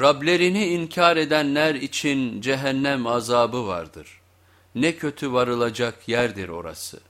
Rablerini inkar edenler için cehennem azabı vardır. Ne kötü varılacak yerdir orası.